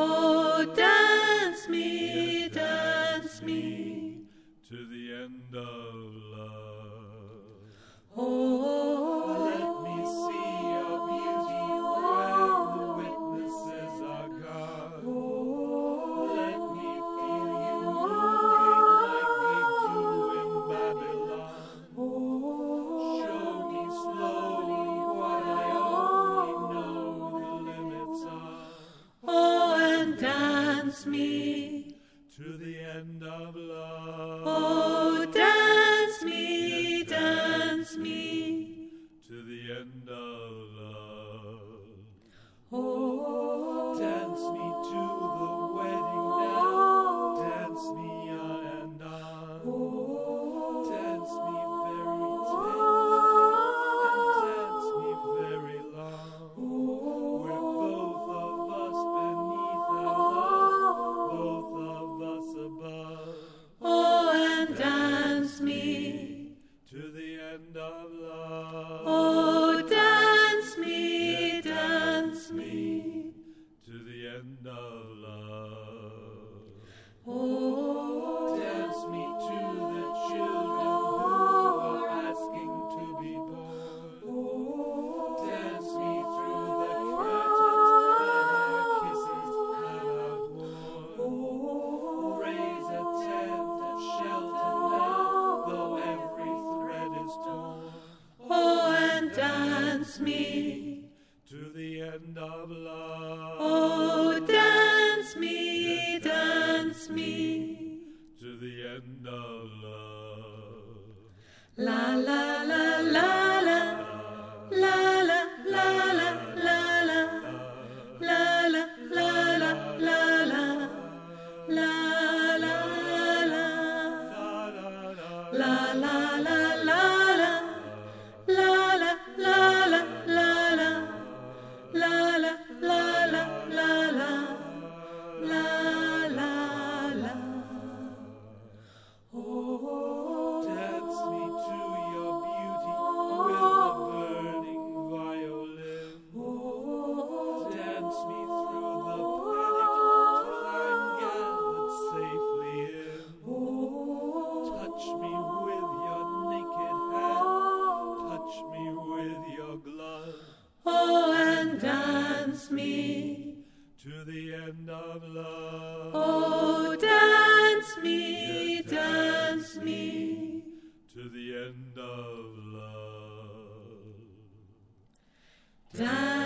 Oh, dance me, dance me to the end of love. Oh, me to the end of love. Oh. of love. me to the end of love. Oh, dance me, yeah, dance me to the end of love. La la la la. your glove. Oh, and dance me to the end of love. Oh, dance me, yeah, dance, dance me to the end of love. Dance